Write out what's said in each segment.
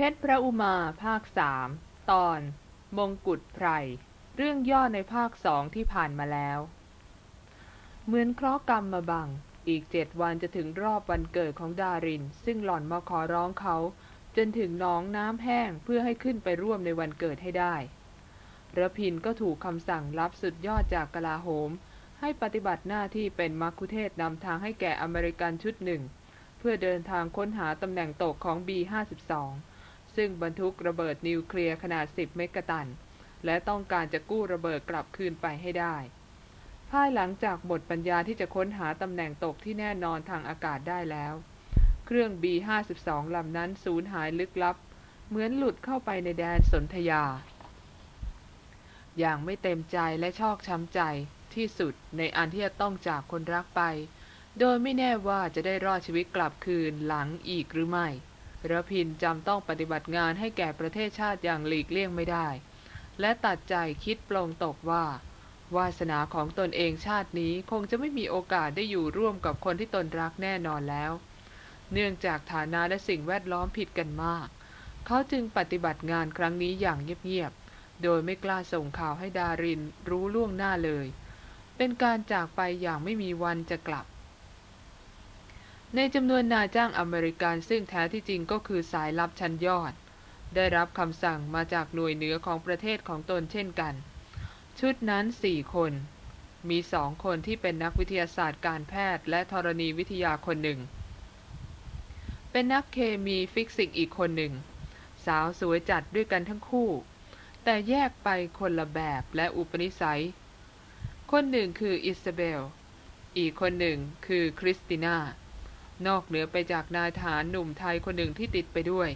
เพชรพระอุมาภาคสามตอน มงกุฎไพร เรื่องย่อในภาคสองที่ผ่านมาแล้ว เหมือนเคราะห์กรรมมาบัง อีกเจ็ดวันจะถึงรอบวันเกิดของดาริน ซึ่งหล่อนมาขอร้องเขา จนถึงน้องน้ำแห้งเพื่อให้ขึ้นไปร่วมในวันเกิดให้ได้ระพินก็ถูกคำสั่งรับสุดยอดจากกลาโหม ให้ปฏิบัติหน้าที่เป็นมักคุเทศนำทางให้แก่อเมริกันชุดหนึ่ง เพื่อเดินทางค้นหาตำแหน่งตกของ B52 ซึ่งบรรทุกระเบิดนิวเคลียร์ขนาด 10 เมกะตัน และต้องการจะกู้ระเบิดกลับคืนไปให้ได้ ภายหลังจากหมดปัญญาที่จะค้นหาตำแหน่งตกที่แน่นอนทางอากาศได้แล้ว เครื่อง B52 ลำนั้นสูญหายลึกลับ เหมือนหลุดเข้าไปในแดนสนธยา อย่างไม่เต็มใจและชอกช้ำใจที่สุดในอันที่จะต้องจากคนรักไป โดยไม่แน่ว่าจะได้รอดชีวิตกลับคืนหลังอีกหรือไม่ ระพินจำต้องปฏิบัติงานให้แก่ประเทศชาติอย่างหลีกเลี่ยงไม่ได้ และตัดใจคิดปลงตกว่า วาสนาของตนเองชาตินี้คงจะไม่มีโอกาสได้อยู่ร่วมกับคนที่ตนรักแน่นอนแล้ว เนื่องจากฐานะและสิ่งแวดล้อมผิดกันมาก เขาจึงปฏิบัติงานครั้งนี้อย่างเงียบๆ โดยไม่กล้าส่งข่าวให้ดารินรู้ล่วงหน้าเลย เป็นการจากไปอย่างไม่มีวันจะกลับ ในจำนวนนายจ้างอเมริกันซึ่งแท้ที่จริงก็คือสายลับชั้นยอด ได้รับคำสั่งมาจากหน่วยเหนือของประเทศของตนเช่นกัน ชุดนั้นสี่คน มีสองคนที่เป็นนักวิทยาศาสตร์การแพทย์ และธรณีวิทยาคนหนึ่ง เป็นนักเคมีฟิสิกส์อีกคนหนึ่ง สาวสวยจัดด้วยกันทั้งคู่ แต่แยกไปคนละแบบและอุปนิสัย คนหนึ่งคืออิซาเบล อีกคนหนึ่งคือคริสติน่า นอกเหนือไปจากนายทหารหนุ่มไทยคนหนึ่งที่ติดไปด้วย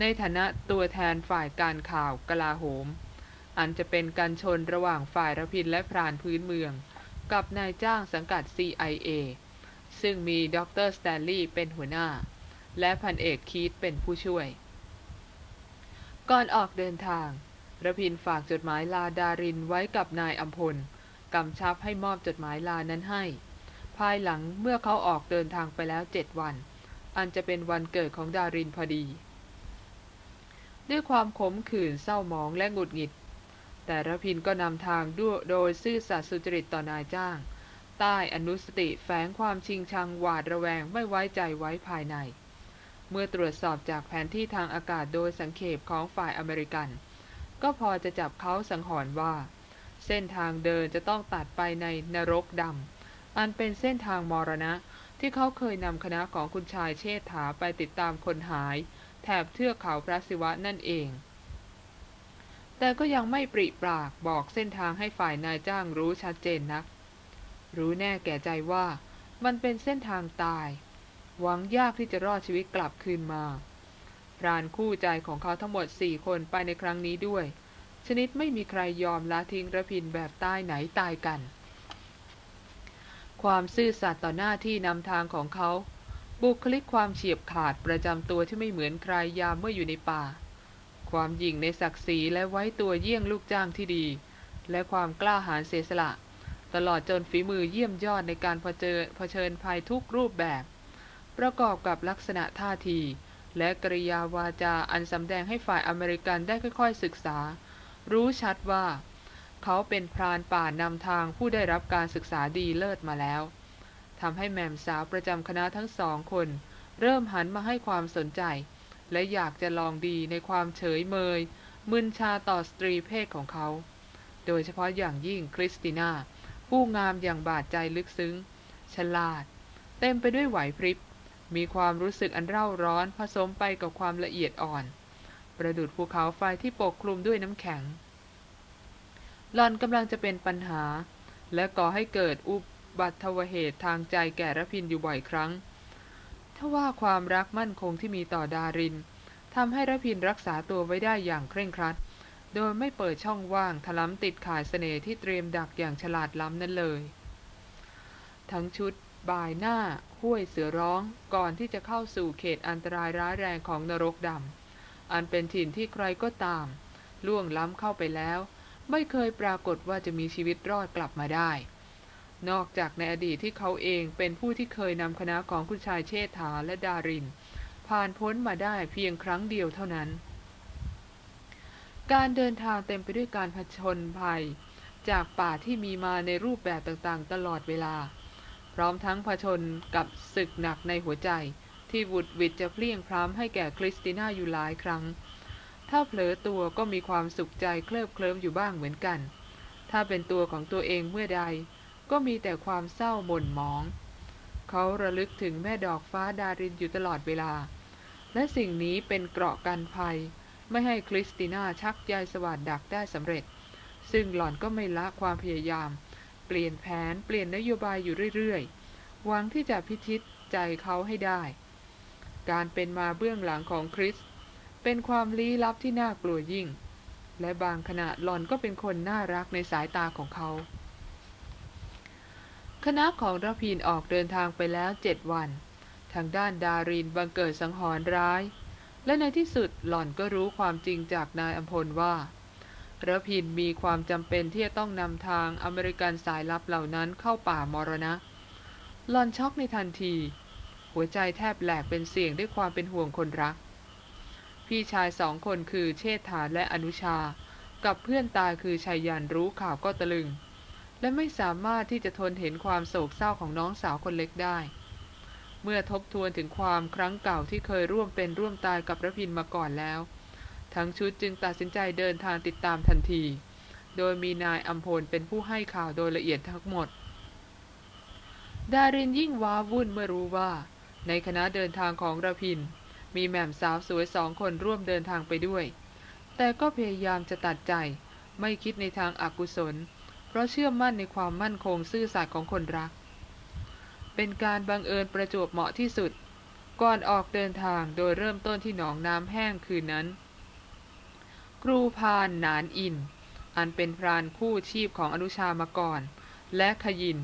ในฐานะตัวแทนฝ่ายการข่าวกลาโหม อันจะเป็นการชนระหว่างฝ่ายระพินและพรานพื้นเมือง กับนายจ้างสังกัด CIA ซึ่งมีดดร.สแตนลีย์เป็นหัวหน้า และพันเอกคีตเป็นผู้ช่วย ก่อนออกเดินทางรพินทร์ฝากจดหมายลาดารินไว้กับนายอำพลกำชับให้มอบจดหมายลานั้นให้ ภายหลังเมื่อเขาออกเดินทางไปแล้วเจ็ดวัน อันจะเป็นวันเกิดของดารินพอดี ด้วยความขมขื่นเศร้าหมองและหงุดหงิด แต่รพินทร์ก็นำทางด้วยโดยซื่อสัตย์สุจริตต่อนายจ้าง ใต้อนุสติแฝงความชิงชังหวาดระแวงไม่ไว้ใจไว้ภายใน เมื่อตรวจสอบจากแผนที่ทางอากาศโดยสังเขปของฝ่ายอเมริกัน ก็พอจะจับเขาสังหรณ์ว่า เส้นทางเดินจะต้องตัดไปในนรกดำ อันเป็นเส้นทางมรณะ ที่เขาเคยนำคณะของคุณชายเชษฐาไปติดตามคนหาย แถบเทือกเขาพระศิวะนั่นเอง แต่ก็ยังไม่ปริปรากบอกเส้นทางให้ฝ่ายนายจ้างรู้ชัดเจนนัก รู้แน่แก่ใจว่ามันเป็นเส้นทางตาย หวังยากที่จะรอดชีวิตกลับคืนมา พรานคู่ใจของเขาทั้งหมดสี่คนไปในครั้งนี้ด้วย ชนิดไม่มีใครยอมละทิ้งระพินแบบตายไหนตายกัน ความซื่อสัตย์ต่อหน้าที่นำทางของเขา บุคลิกความเฉียบขาดประจำตัวที่ไม่เหมือนใครยามเมื่ออยู่ในป่า ความหยิ่งในศักดิ์ศรีและไว้ตัวเยี่ยงลูกจ้างที่ดี และความกล้าหาญเสียสละ ตลอดจนฝีมือเยี่ยมยอดในการเผชิญเผชิญภัยทุกรูปแบบ ประกอบกับลักษณะท่าที และกริยาวาจาอันสำแดงให้ฝ่ายอเมริกันได้ค่อยๆศึกษา รู้ชัดว่า เขาเป็นพรานป่านำทางผู้ได้รับการศึกษาดีเลิศมาแล้วทำให้แม่มสาวประจำคณะทั้งสองคน เริ่มหันมาให้ความสนใจ และอยากจะลองดีในความเฉยเมย มึนชาต่อสตรีเพศของเขา โดยเฉพาะอย่างยิ่งคริสติน่า ผู้งามอย่างบาดใจลึกซึ้ง ฉลาด เต็มไปด้วยไหวพริบ มีความรู้สึกอันเร่าร้อนผสมไปกับความละเอียดอ่อน ประดุจภูเขาไฟที่ปกคลุมด้วยน้ำแข็ง หล่อนกำลังจะเป็นปัญหา และก่อให้เกิดอุบัติเหตุทางใจแก่รพินทร์อยู่บ่อยครั้งถ้าว่าความรักมั่นคงที่มีต่อดารินทำให้ระพินรักษาตัวไว้ได้อย่างเคร่งครัด โดยไม่เปิดช่องว่างทล้ำติดขายเสน่ห์ที่เตรียมดักอย่างฉลาดล้ำนั้นเลย ทั้งชุดบ่ายหน้าห้วยเสือร้องก่อนที่จะเข้าสู่เขตอันตรายร้ายแรงของนรกดำอันเป็นถิ่นที่ใครก็ตาม ล่วงล้ำเข้าไปแล้ว ไม่เคยปรากฏว่าจะมีชีวิตรอดกลับมาได้ นอกจากในอดีตที่เขาเองเป็นผู้ที่เคยนำคณะของคุณชายเชษฐาและดาริน ผ่านพ้นมาได้เพียงครั้งเดียวเท่านั้น การเดินทางเต็มไปด้วยการผชนภัย จากป่าที่มีมาในรูปแบบต่างๆ ตลอดเวลา พร้อมทั้งผชนกับศึกหนักในหัวใจ ที่วุดวิดจะเพลียงพร้ำให้แก่คริสติน่าอยู่หลายครั้ง ถ้าเผลอตัวก็มีความสุขใจเคลิบเคลิ้มอยู่บ้างเหมือนกัน ถ้าเป็นตัวของตัวเองเมื่อใด ก็มีแต่ความเศร้าหม่นหมอง เขาระลึกถึงแม่ดอกฟ้าดารินอยู่ตลอดเวลา และสิ่งนี้เป็นเกราะกันภัย ไม่ให้คริสติน่าชักใยสวาทดักได้สำเร็จ ซึ่งหล่อนก็ไม่ละความพยายาม เปลี่ยนแผนเปลี่ยนนโยบายอยู่เรื่อยๆหวังที่จะพิชิตใจเขาให้ได้ ความเป็นมาเบื้องหลังของคริส เป็นความลี้ลับที่น่ากลัวยิ่ง และบางขณะหล่อนก็เป็นคนน่ารักในสายตาของเขา คณะของรพินออกเดินทางไปแล้วเจ็ดวัน ทางด้านดารินบังเกิดสังหรณ์ร้าย และในที่สุดหล่อนก็รู้ความจริงจากนายอัมพลว่าระพินมีความจำเป็นที่จะต้องนำทางอเมริกันสายลับเหล่านั้นเข้าป่ามรณะหล่อนช็อกในทันที หัวใจแทบแหลกเป็นเสียงด้วยความเป็นห่วงคนรัก พี่ชายสองคนคือเชษฐาและอนุชา กับเพื่อนตายคือชัยยันรู้ข่าวก็ตะลึง และไม่สามารถที่จะทนเห็นความโศกเศร้าของน้องสาวคนเล็กได้ เมื่อทบทวนถึงความครั้งเก่าที่เคยร่วมเป็นร่วมตายกับระพินมาก่อนแล้ว ทั้งชุดจึงตัดสินใจเดินทางติดตามทันที โดยมีนายอัมพลเป็นผู้ให้ข่าวโดยละเอียดทั้งหมด ดารินยิ่งว้าวุ่นเมื่อรู้ว่า ในคณะเดินทางของระพิน มีแหม่มสาวสวยสองคนร่วมเดินทางไปด้วย แต่ก็พยายามจะตัดใจ ไม่คิดในทางอากุศล เพราะเชื่อมั่นในความมั่นคงซื่อสัตย์ของคนรัก เป็นการบังเอิญประจวบเหมาะที่สุด ก่อนออกเดินทางโดยเริ่มต้นที่หนองน้ำแห้งคืนนั้น ครูพานหนานอิน อันเป็นพรานคู่ชีพของอนุชามาก่อน และขยิน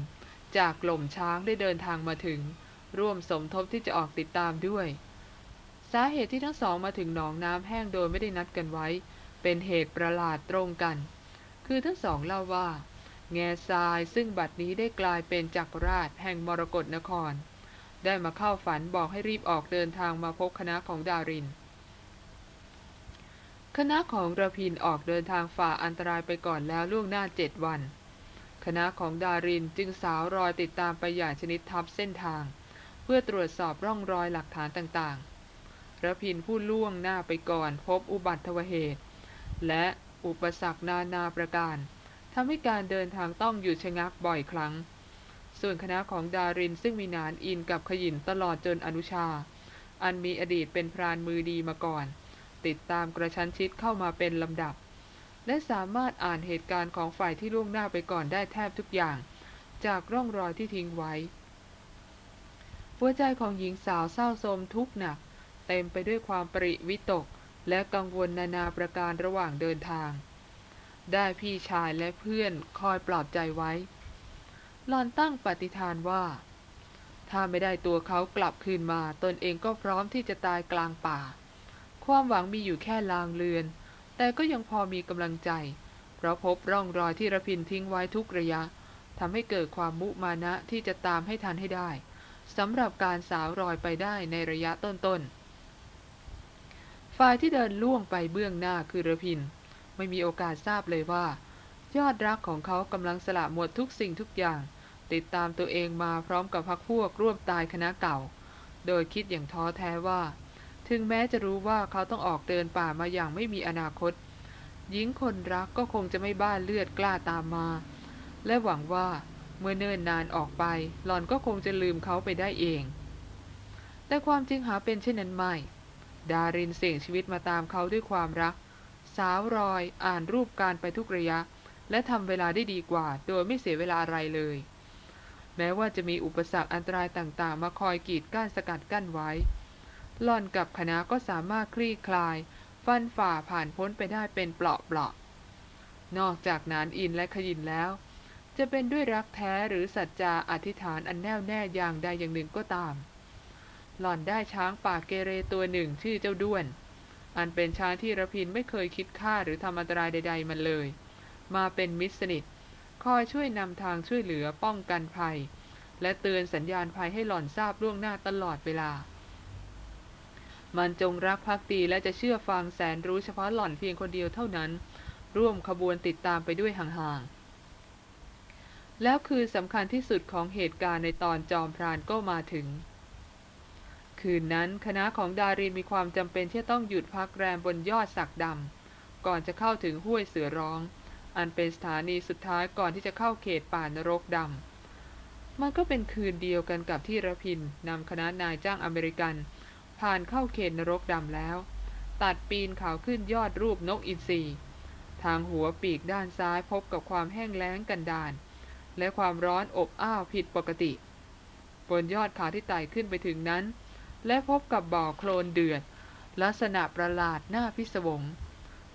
จากกล่มช้างได้เดินทางมาถึง ร่วมสมทบที่จะออกติดตามด้วย สาเหตุที่ทั้งสองมาถึงหนองน้ำแห้งโดยไม่ได้นัดกันไว้ เป็นเหตุประหลาดตรงกัน คือทั้งสองเล่าว่า แง่ทรายซึ่งบัดนี้ได้กลายเป็นจักรราชแห่งมรกรนคร ได้มาเข้าฝันบอกให้รีบออกเดินทางมาพบคณะของดาริน คณะของระพินออกเดินทางฝ่าอันตรายไปก่อนแล้วล่วงหน้าเจ็ดวัน คณะของดารินจึงสาวรอยติดตามไปอย่างชนิดทับเส้นทาง เพื่อตรวจสอบร่องรอยหลักฐานต่างๆ ระพินผู้ล่วงหน้าไปก่อนพบอุบัติเหตุ และอุปสรรคนานาประการทำให้การเดินทางต้องหยุดชะงักบ่อยครั้ง ส่วนคณะของดารินซึ่งมีนานอินกับขยินตลอดจนอนุชา อันมีอดีตเป็นพรานมือดีมาก่อน ติดตามกระชั้นชิดเข้ามาเป็นลำดับ และสามารถอ่านเหตุการณ์ของฝ่ายที่ล่วงหน้าไปก่อนได้แทบทุกอย่าง จากร่องรอยที่ทิ้งไว้ หัวใจของหญิงสาวเศร้าโศมทุกข์หนัก เต็มไปด้วยความปริวิตก และกังวลนานาประการระหว่างเดินทาง ได้พี่ชายและเพื่อนคอยปลอบใจไว้หลอนตั้งปฏิฐานว่า ถ้าไม่ได้ตัวเขากลับคืนมา ตนเองก็พร้อมที่จะตายกลางป่า ความหวังมีอยู่แค่ลางเลือน แต่ก็ยังพอมีกำลังใจ เพราะพบร่องรอยที่ระพินทิ้งไว้ทุกระยะทำให้เกิดความมุมานะที่จะตามให้ทันให้ได้สำหรับการสาวรอยไปได้ในระยะต้นๆ ฝ่ายที่เดินล่วงไปเบื้องหน้าคือระพิน ไม่มีโอกาสทราบเลยว่า ยอดรักของเขากำลังสละหมดทุกสิ่งทุกอย่าง ติดตามตัวเองมาพร้อมกับพักพวกร่วมตายคณะเก่า โดยคิดอย่างท้อแท้ว่า ถึงแม้จะรู้ว่าเขาต้องออกเดินป่ามาอย่างไม่มีอนาคตหญิงคนรักก็คงจะไม่บ้าเลือดกล้าตามมา และหวังว่าเมื่อเนิ่นนานออกไป หลอนก็คงจะลืมเขาไปได้เอง แต่ความจริงหาเป็นเช่นนั้นไม่ ดารินเสี่ยงชีวิตมาตามเขาด้วยความรัก สาวรอยอ่านรูปการไปทุกระยะ และทำเวลาได้ดีกว่า โดยไม่เสียเวลาอะไรเลย แม้ว่าจะมีอุปสรรคอันตรายต่างๆ มาคอยกีดกั้นสกัดกั้นไว้หล่อนกับคณะก็สามารถคลี่คลาย ฟันฝ่าผ่านพ้นไปได้เป็นเปลาะๆนอกจากนานอินและขยินแล้ว จะเป็นด้วยรักแท้หรือสัจจาอธิษฐานอันแน่วแน่อย่างใดอย่างหนึ่งก็ตาม หล่อนได้ช้างป่าเกเรตัวหนึ่งชื่อเจ้าด้วน อันเป็นช้างที่ระพินไม่เคยคิดฆ่าหรือทำอันตรายใด ๆมันเลย มาเป็นมิตรสนิทคอยช่วยนำทางช่วยเหลือป้องกันภัย และเตือนสัญญาณภัยให้หล่อนทราบล่วงหน้าตลอดเวลา มันจงรักภักดีและจะเชื่อฟังแสนรู้เฉพาะหล่อนเพียงคนเดียวเท่านั้น ร่วมขบวนติดตามไปด้วยห่างๆ แล้วคือสำคัญที่สุดของเหตุการณ์ในตอนจอมพรานก็มาถึง คืนนั้นคณะของดารินมีความจำเป็นที่ต้องหยุดพักแรมบนยอดสักดำก่อนจะเข้าถึงห้วยเสือร้อง อันเป็นสถานีสุดท้ายก่อนที่จะเข้าเขตป่านรกดำมันก็เป็นคืนเดียวกันกับที่ระพินนำคณะนายจ้างอเมริกัน ผ่านเข้าเขตนรกดำแล้ว ตัดปีนเขาขึ้นยอดรูปนกอินทรีทางหัวปีกด้านซ้ายพบกับความแห้งแล้งกันดาน และความร้อนอบอ้าวผิดปกติ บนยอดเขาที่ไต่ขึ้นไปถึงนั้น และพบกับบ่อโคลนเดือด ลักษณะประหลาดหน้าพิศวง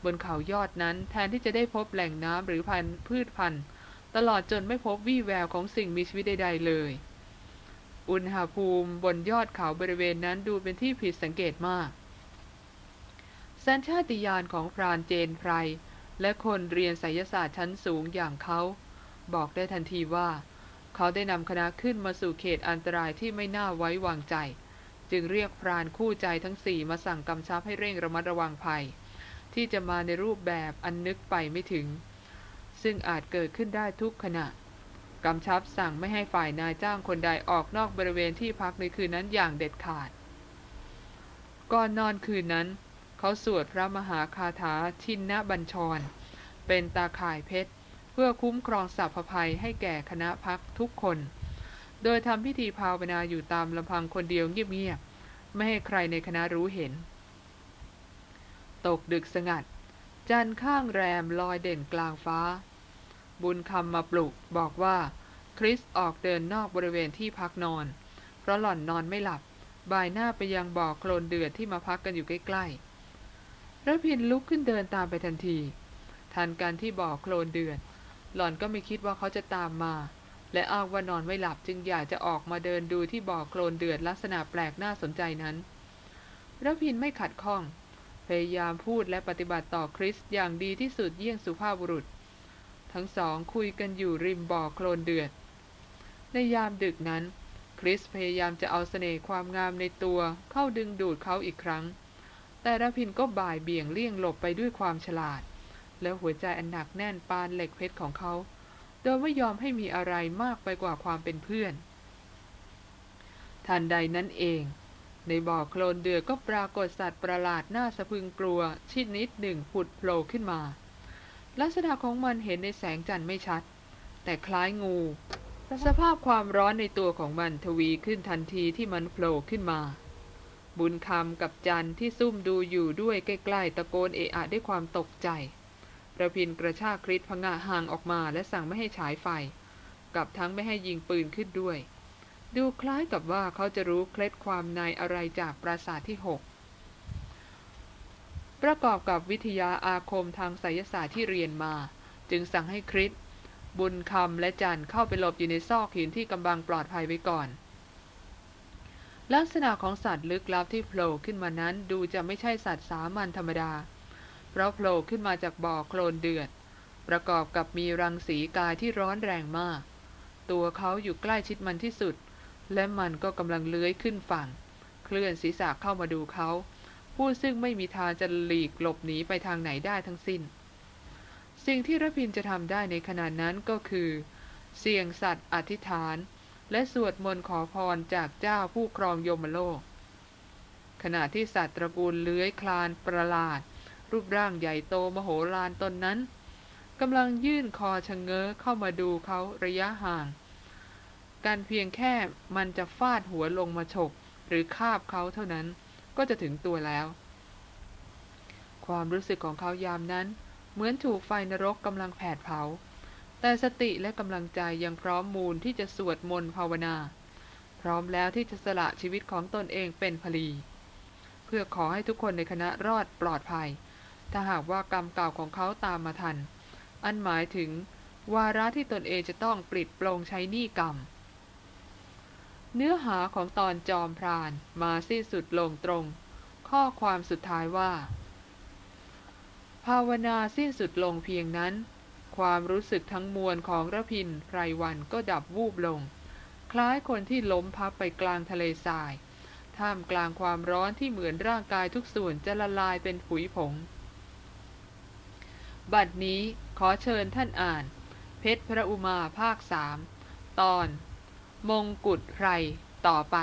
บนเขายอดนั้นแทนที่จะได้พบแหล่งน้ำหรือพันธุ์พืชพันธุ์ตลอดจนไม่พบวี่แววของสิ่งมีชีวิตใดๆเลย อุณหภูมิบนยอดเขาบริเวณนั้นดูเป็นที่ผิดสังเกตมาก สัญชาติญาณของพรานเจนไพร และคนเรียนไสยศาสตร์ชั้นสูงอย่างเขา บอกได้ทันทีว่า เขาได้นำคณะขึ้นมาสู่เขตอันตรายที่ไม่น่าไว้วางใจ จึงเรียกพรานคู่ใจทั้งสี่มาสั่งกำชับให้เร่งระมัดระวังภัย ที่จะมาในรูปแบบอันนึกไปไม่ถึง ซึ่งอาจเกิดขึ้นได้ทุกขณะกำชับสั่งไม่ให้ฝ่ายนายจ้างคนใดออกนอกบริเวณที่พักในคืนนั้นอย่างเด็ดขาด ก่อนนอนคืนนั้น เขาสวดพระมหาคาถาทินนบัญชร เป็นตาข่ายเพชร เพื่อคุ้มครองสัพพภัยให้แก่คณะพักทุกคน โดยทำพิธีภาวนาอยู่ตามลำพังคนเดียวเงียบๆไม่ให้ใครในคณะรู้เห็น ตกดึกสงัด จันข้างแรมลอยเด่นกลางฟ้า บุญคำมาปลุกบอกว่า คริสออกเดินนอกบริเวณที่พักนอน เพราะหล่อนนอนไม่หลับ บ่ายหน้าไปยังบ่อโคลนเดือดที่มาพักกันอยู่ใกล้ๆระพินลุกขึ้นเดินตามไปทันที ทันการที่บ่อโคลนเดือด หล่อนก็ไม่คิดว่าเขาจะตามมา และอ้างว่านอนไม่หลับจึงอยากจะออกมาเดินดูที่บ่อโคลนเดือดลักษณะแปลกน่าสนใจนั้นระพินไม่ขัดข้อง พยายามพูดและปฏิบัติต่อคริสอย่างดีที่สุดเยี่ยงสุภาพบุรุษ ทั้งสองคุยกันอยู่ริมบ่อโคลนเดือด ในยามดึกนั้น คริสพยายามจะเอาเสน่ห์ความงามในตัวเข้าดึงดูดเขาอีกครั้ง แต่รพินก็บ่ายเบี่ยงเลี่ยงหลบไปด้วยความฉลาด และหัวใจอันหนักแน่นปานเหล็กเพชรของเขา โดยไม่ยอมให้มีอะไรมากไปกว่าความเป็นเพื่อน ทันใดนั้นเอง ในบ่อโคลนเดือดก็ปรากฏสัตว์ประหลาดน่าสะพึงกลัว ชิดนิดหนึ่งผุดโผล่ขึ้นมา ลักษณะของมันเห็นในแสงจันทร์ไม่ชัด แต่คล้ายงู สภาพความร้อนในตัวของมันทวีขึ้นทันทีที่มันโผล่ขึ้นมา บุญคำกับจันที่ซุ่มดูอยู่ด้วยใกล้ๆตะโกนเอะอะด้วยความตกใจ ระพินกระชากคริสพงะห่างออกมาและสั่งไม่ให้ฉายไฟ กับทั้งไม่ให้ยิงปืนขึ้นด้วย ดูคล้ายกับว่าเขาจะรู้เคล็ดความในอะไรจากปราสาทที่หกประกอบกับวิทยาอาคมทางไสยศาสตร์ที่เรียนมา จึงสั่งให้คริสบุญคำและจันเข้าไปหลบอยู่ในซอกหินที่กำบังปลอดภัยไว้ก่อน ลักษณะของสัตว์ลึกลับที่โผล่ขึ้นมานั้นดูจะไม่ใช่สัตว์สามัญธรรมดา เพราะโผล่ขึ้นมาจากบ่อโคลนเดือด ประกอบกับมีรังสีกายที่ร้อนแรงมาก ตัวเขาอยู่ใกล้ชิดมันที่สุด และมันก็กำลังเลื้อยขึ้นฝั่ง เคลื่อนศีรษะเข้ามาดูเขา ผู้ซึ่งไม่มีทางจะหลีกหลบหนีไปทางไหนได้ทั้งสิ้น สิ่งที่ระพินจะทำได้ในขณะนั้นก็คือ เสี่ยงสัตว์อธิษฐาน และสวดมนต์ขอพรจากเจ้าผู้ครองยมโลกขณะที่สัตว์ตระกูลเลื้อยคลานประหลาด รูปร่างใหญ่โตมโหฬารตนนั้นกำลังยื่นคอชะเง้อเข้ามาดูเขาระยะห่าง การเพียงแค่มันจะฟาดหัวลงมาฉกหรือคาบเขาเท่านั้นก็จะถึงตัวแล้ว ความรู้สึกของเขายามนั้น เหมือนถูกไฟนรกกำลังแผดเผา แต่สติและกำลังใจยังพร้อมมูลที่จะสวดมนต์ภาวนา พร้อมแล้วที่จะสละชีวิตของตนเองเป็นพลี เพื่อขอให้ทุกคนในคณะรอดปลอดภัย ถ้าหากว่ากรรมเก่าของเขาตามมาทัน อันหมายถึง วาระที่ตนเองจะต้องปลิดปลงใช้หนี้กรรม เนื้อหาของตอนจอมพรานมาสิ้นสุดลงตรง ข้อความสุดท้ายว่า ภาวนาสิ้นสุดลงเพียงนั้น ความรู้สึกทั้งมวลของระพินไพรวันก็ดับวูบลง คล้ายคนที่ล้มพับไปกลางทะเลทรายท่ามกลางความร้อนที่เหมือนร่างกายทุกส่วนจะละลายเป็นผุยผง บัดนี้ขอเชิญท่านอ่าน เพชรพระอุมาภาคสามตอน มงกุฎไพรต่อไป